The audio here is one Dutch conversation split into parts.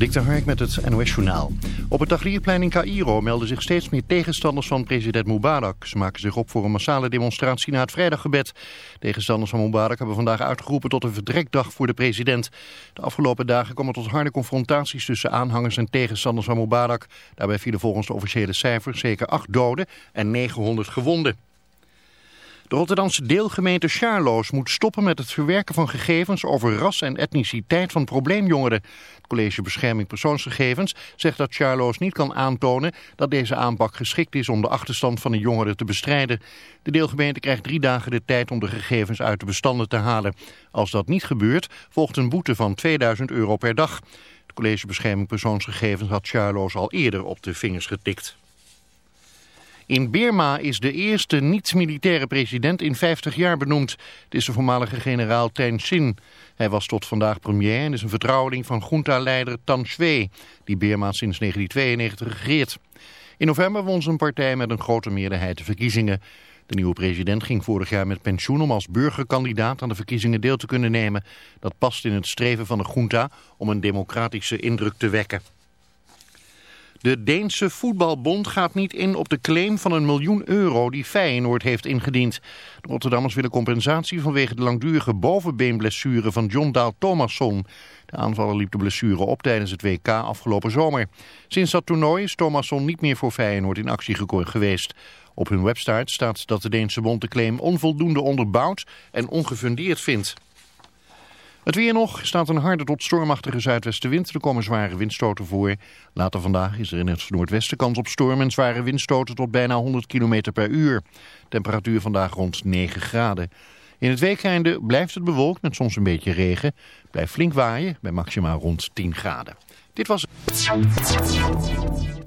Dik de Hark met het NOS-journaal. Op het Tahrirplein in Cairo melden zich steeds meer tegenstanders van president Mubarak. Ze maken zich op voor een massale demonstratie na het vrijdaggebed. Tegenstanders van Mubarak hebben vandaag uitgeroepen tot een verdrekdag voor de president. De afgelopen dagen kwam er tot harde confrontaties tussen aanhangers en tegenstanders van Mubarak. Daarbij vielen volgens de officiële cijfers zeker acht doden en 900 gewonden. De Rotterdamse deelgemeente Charloes moet stoppen met het verwerken van gegevens over ras en etniciteit van probleemjongeren. Het College Bescherming Persoonsgegevens zegt dat Charloes niet kan aantonen dat deze aanpak geschikt is om de achterstand van de jongeren te bestrijden. De deelgemeente krijgt drie dagen de tijd om de gegevens uit de bestanden te halen. Als dat niet gebeurt, volgt een boete van 2000 euro per dag. Het College Bescherming Persoonsgegevens had Charloes al eerder op de vingers getikt. In Birma is de eerste niet-militaire president in 50 jaar benoemd. Het is de voormalige generaal Thein Sein. Hij was tot vandaag premier en is een vertrouweling van junta-leider Tan Shwe, die Birma sinds 1992 regeert. In november won zijn partij met een grote meerderheid de verkiezingen. De nieuwe president ging vorig jaar met pensioen om als burgerkandidaat aan de verkiezingen deel te kunnen nemen. Dat past in het streven van de junta om een democratische indruk te wekken. De Deense voetbalbond gaat niet in op de claim van een miljoen euro die Feyenoord heeft ingediend. De Rotterdammers willen compensatie vanwege de langdurige bovenbeenblessure van John Daal Thomasson. De aanvaller liep de blessure op tijdens het WK afgelopen zomer. Sinds dat toernooi is Thomasson niet meer voor Feyenoord in actie geweest. Op hun website staat dat de Deense bond de claim onvoldoende onderbouwd en ongefundeerd vindt. Het weer nog staat een harde tot stormachtige zuidwestenwind. Er komen zware windstoten voor. Later vandaag is er in het noordwesten kans op storm en zware windstoten tot bijna 100 km per uur. Temperatuur vandaag rond 9 graden. In het weekeinde blijft het bewolkt met soms een beetje regen. Blijft flink waaien bij maximaal rond 10 graden. Dit was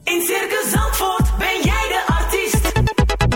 In Circus Zandvoort ben jij.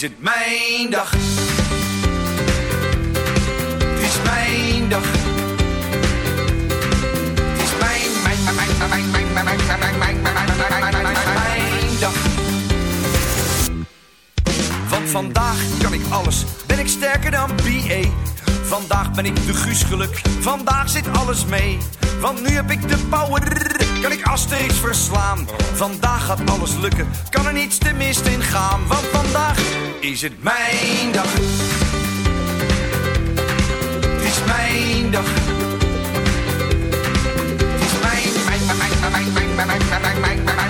decent man. is het mijn dag. Is mijn dag. Is mijn, mijn.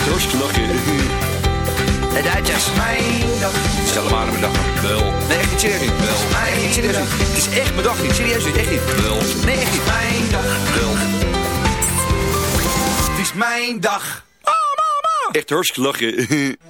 Echt hartstikke lachen. De Duitsers. Mijn dag. Stel hem aan mijn dag. Wel. Nee, echt niet serieus. Wel. Nee, niet serieus. Het is echt mijn dag niet. Serieus niet. Echt niet. Wel. Nee, echt niet. Mijn dag. Wel. Het is mijn dag. Echt hartstikke lachen.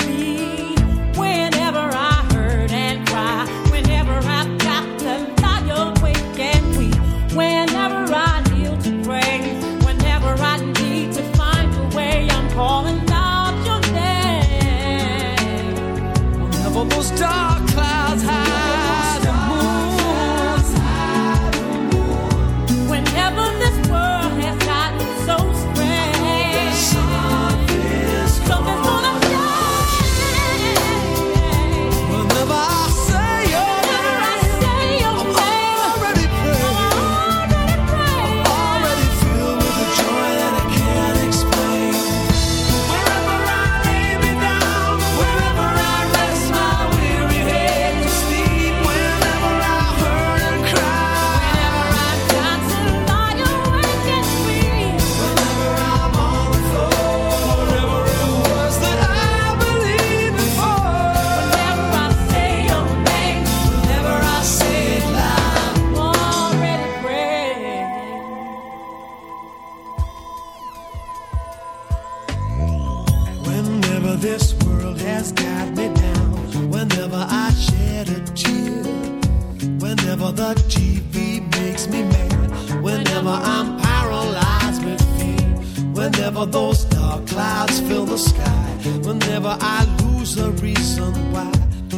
Whenever those dark clouds fill the sky, whenever I lose a reason why,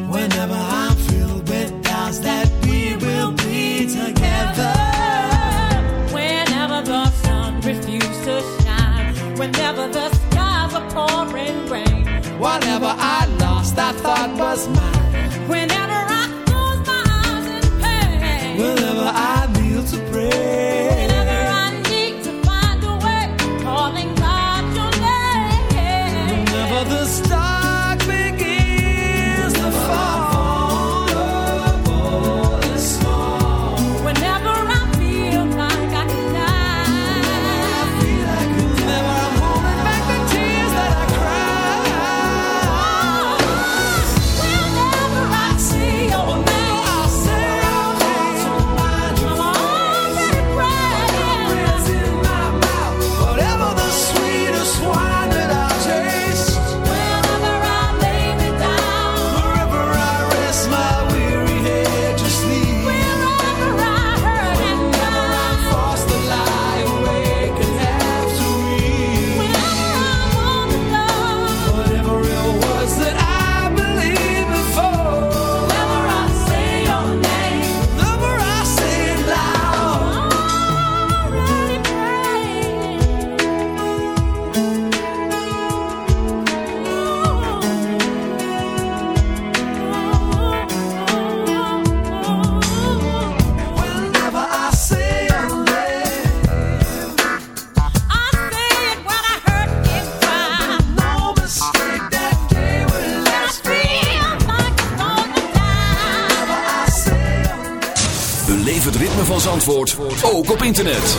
whenever I'm filled with doubts that we will be together. Whenever the sun refuses to shine, whenever the skies are pouring rain, whatever I lost, I thought was mine. van Zandvoort ook op internet.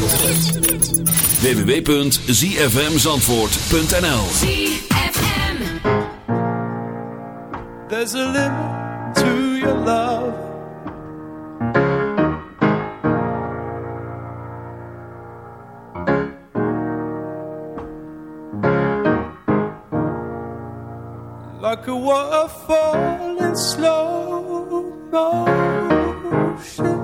www.zfmzandvoort.nl ZFM There's a limit to your love. Like a waterfall in slow motion.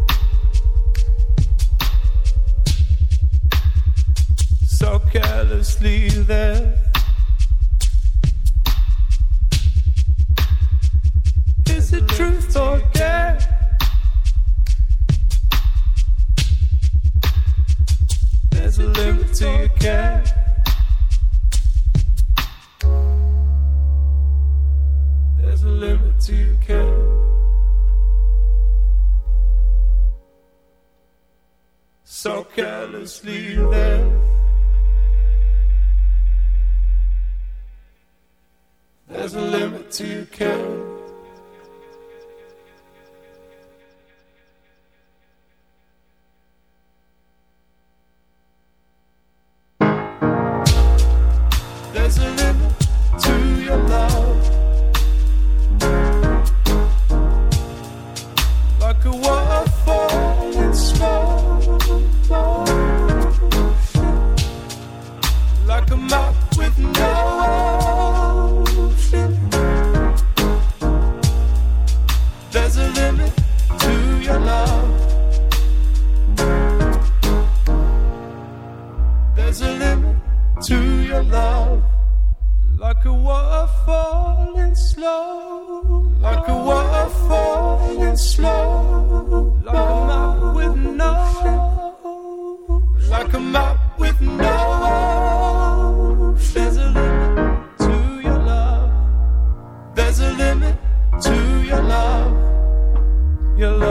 Carelessly there. Your love,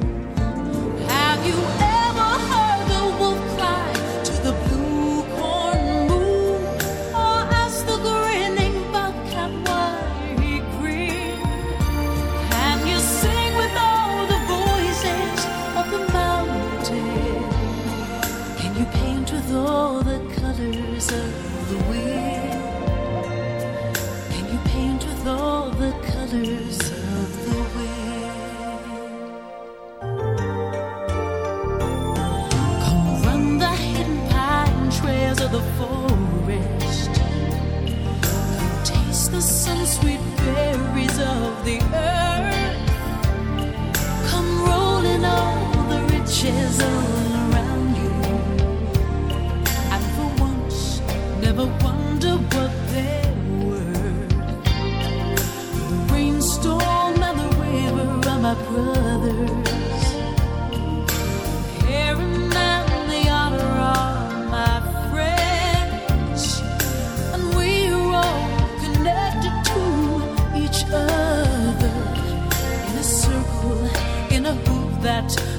that